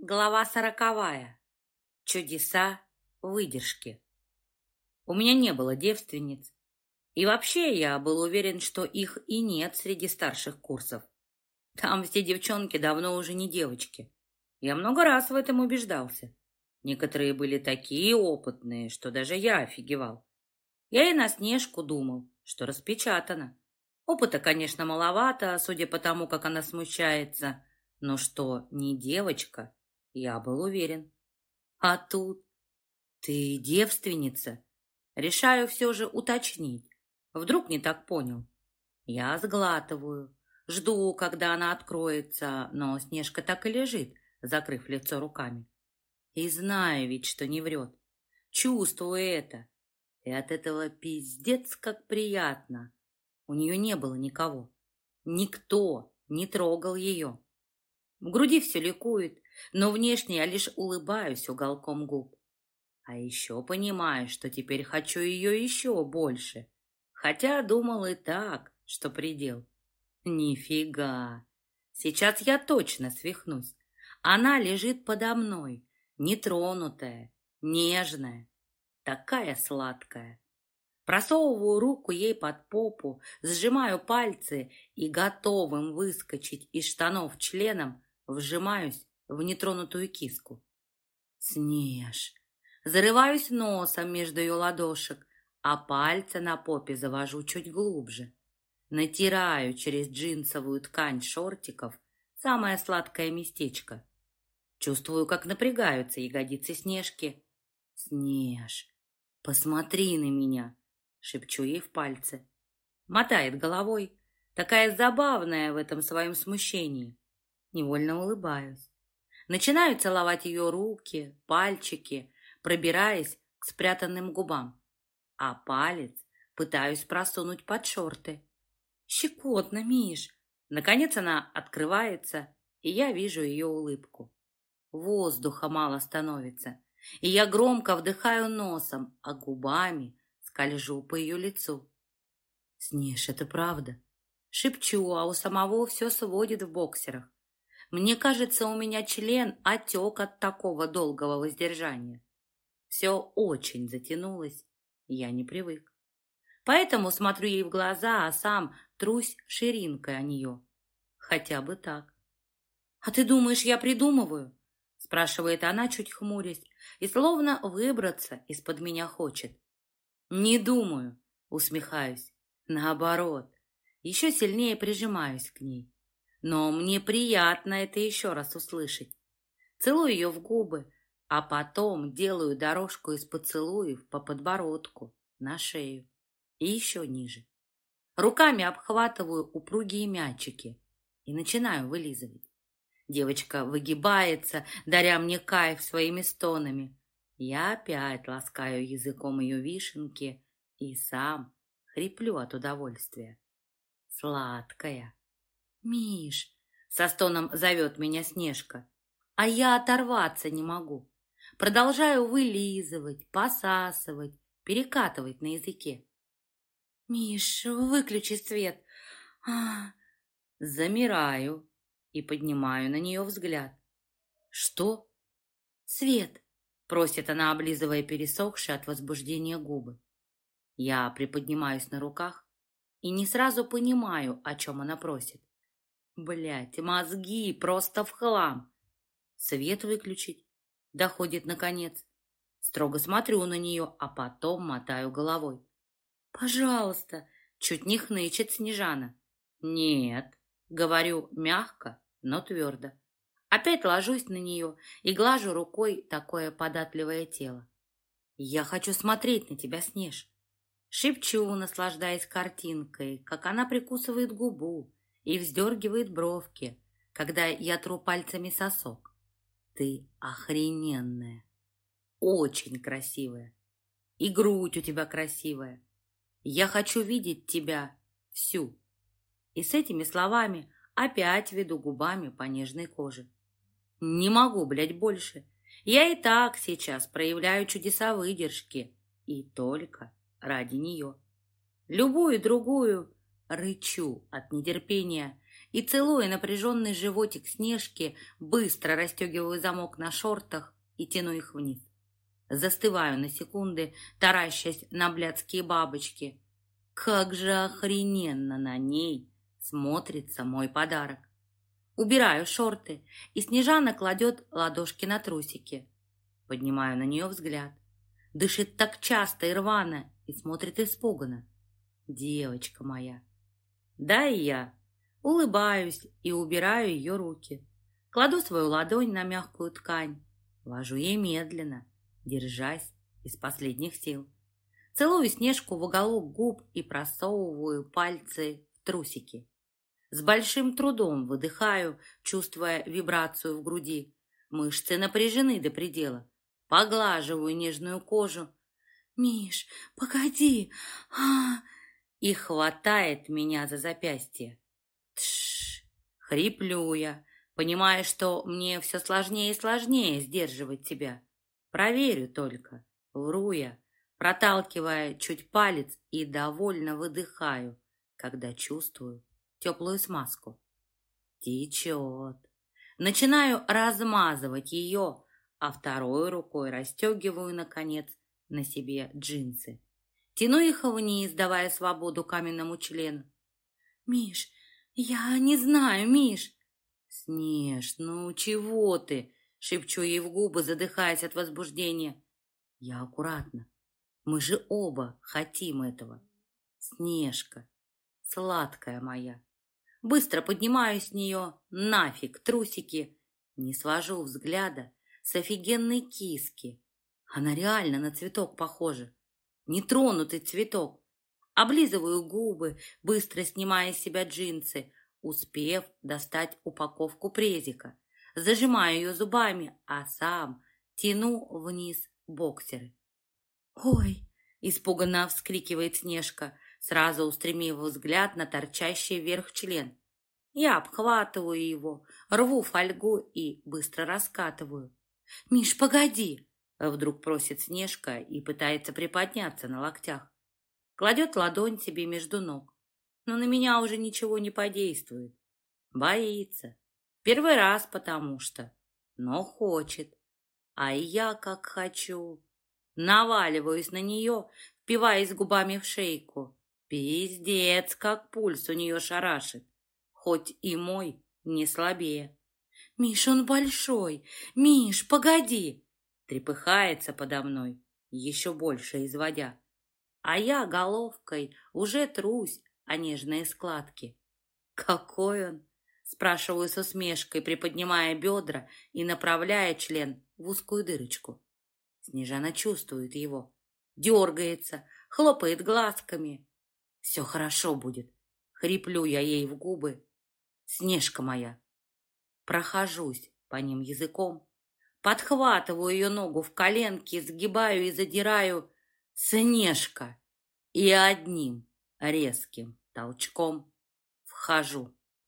Глава сороковая. Чудеса выдержки. У меня не было девственниц. И вообще я был уверен, что их и нет среди старших курсов. Там все девчонки давно уже не девочки. Я много раз в этом убеждался. Некоторые были такие опытные, что даже я офигевал. Я и на Снежку думал, что распечатано. Опыта, конечно, маловато, судя по тому, как она смущается, но что не девочка, я был уверен. А тут ты девственница? Решаю все же уточнить. Вдруг не так понял. Я сглатываю, жду, когда она откроется, но Снежка так и лежит, закрыв лицо руками. И знаю ведь, что не врет. Чувствую это. И от этого пиздец как приятно. У нее не было никого. Никто не трогал ее. В груди все ликует, но внешне я лишь улыбаюсь уголком губ. А еще понимаю, что теперь хочу ее еще больше. Хотя думал и так, что предел. Нифига. Сейчас я точно свихнусь. Она лежит подо мной, нетронутая, нежная, такая сладкая. Просовываю руку ей под попу, сжимаю пальцы и готовым выскочить из штанов членом вжимаюсь в нетронутую киску. Снеж. Зарываюсь носом между ее ладошек, а пальцы на попе завожу чуть глубже. Натираю через джинсовую ткань шортиков самое сладкое местечко. Чувствую, как напрягаются ягодицы Снежки. «Снеж, посмотри на меня!» — шепчу ей в пальцы. Мотает головой, такая забавная в этом своем смущении. Невольно улыбаюсь. Начинаю целовать ее руки, пальчики, пробираясь к спрятанным губам. А палец пытаюсь просунуть под шорты. Щекотно, Миш. Наконец она открывается, и я вижу ее улыбку. Воздуха мало становится, и я громко вдыхаю носом, а губами скольжу по ее лицу. Снеж, это правда. Шепчу, а у самого все сводит в боксерах. Мне кажется, у меня член отек от такого долгого воздержания. Все очень затянулось, я не привык. Поэтому смотрю ей в глаза, а сам трусь ширинкой о нее. Хотя бы так. «А ты думаешь, я придумываю?» спрашивает она, чуть хмурясь, и словно выбраться из-под меня хочет. «Не думаю», усмехаюсь. Наоборот, еще сильнее прижимаюсь к ней. Но мне приятно это еще раз услышать. Целую ее в губы, а потом делаю дорожку из поцелуев по подбородку, на шею и еще ниже. Руками обхватываю упругие мячики и начинаю вылизывать. Девочка выгибается, даря мне кайф своими стонами. Я опять ласкаю языком ее вишенки и сам хриплю от удовольствия. Сладкая. «Миш!» — со стоном зовет меня Снежка. А я оторваться не могу. Продолжаю вылизывать, посасывать, перекатывать на языке. «Миш, выключи свет!» а... Замираю и поднимаю на нее взгляд. «Что?» «Свет!» — просит она, облизывая пересохшие от возбуждения губы. Я приподнимаюсь на руках и не сразу понимаю, о чем она просит. Блять, мозги просто в хлам. Свет выключить. Доходит наконец. Строго смотрю на нее, а потом мотаю головой. «Пожалуйста!» — чуть не хнычет Снежана. «Нет!» — говорю мягко, но твердо. Опять ложусь на нее и глажу рукой такое податливое тело. «Я хочу смотреть на тебя, Снеж!» Шепчу, наслаждаясь картинкой, как она прикусывает губу, и вздергивает бровки, когда я тру пальцами сосок. Ты охрененная, очень красивая, и грудь у тебя красивая. Я хочу видеть тебя всю. И с этими словами опять веду губами по нежной коже. Не могу, блядь, больше. Я и так сейчас проявляю чудеса выдержки. И только ради нее. Любую другую Рычу от нетерпения, и, целуя напряженный животик Снежки, быстро расстегиваю замок на шортах и тяну их вниз. Застываю на секунды, таращась на блядские бабочки. Как же охрененно на ней смотрится мой подарок. Убираю шорты, и Снежана кладет ладошки на трусики. Поднимаю на нее взгляд. Дышит так часто и рвано, и смотрит испуганно. Девочка моя. Да и я. Улыбаюсь и убираю ее руки. Кладу свою ладонь на мягкую ткань. Ложу ей медленно, держась из последних сил. Целую Снежку в уголок губ и просовываю пальцы в трусики. С большим трудом выдыхаю, чувствуя вибрацию в груди. Мышцы напряжены до предела. Поглаживаю нежную кожу. «Миш, погоди!» а И хватает меня за запястье. Тш! Хриплю я, понимая, что мне все сложнее и сложнее сдерживать тебя. Проверю только. Вру я, проталкивая чуть палец и довольно выдыхаю, когда чувствую, теплую смазку. Течет. Начинаю размазывать ее, а второй рукой расстегиваю, наконец, на себе джинсы. Тяну их вниз, давая свободу каменному члену. «Миш, я не знаю, Миш!» «Снеж, ну чего ты?» — шепчу ей в губы, задыхаясь от возбуждения. «Я аккуратно. Мы же оба хотим этого. Снежка, сладкая моя!» Быстро поднимаюсь с нее, нафиг, трусики. Не свожу взгляда с офигенной киски. Она реально на цветок похожа. Нетронутый цветок. Облизываю губы, быстро снимая с себя джинсы, успев достать упаковку презика. Зажимаю ее зубами, а сам тяну вниз боксеры. «Ой!» — испуганно вскрикивает Снежка сразу устремив взгляд на торчащий вверх член. Я обхватываю его, рву фольгу и быстро раскатываю. «Миш, погоди!» — вдруг просит Снежка и пытается приподняться на локтях. Кладет ладонь себе между ног, но на меня уже ничего не подействует. Боится. Первый раз потому что, но хочет. А я как хочу. Наваливаюсь на нее, впиваясь губами в шейку. Пиздец, как пульс у нее шарашит. Хоть и мой не слабее. «Миш, он большой! Миш, погоди!» Трепыхается подо мной, еще больше изводя. А я головкой уже трусь о нежные складки. «Какой он!» Спрашиваю с усмешкой, приподнимая бедра и направляя член в узкую дырочку. Снежана чувствует его, дергается, хлопает глазками, все хорошо будет. Хриплю я ей в губы. Снежка моя. Прохожусь по ним языком. Подхватываю ее ногу в коленки, сгибаю и задираю. Снежка. И одним резким толчком вхожу.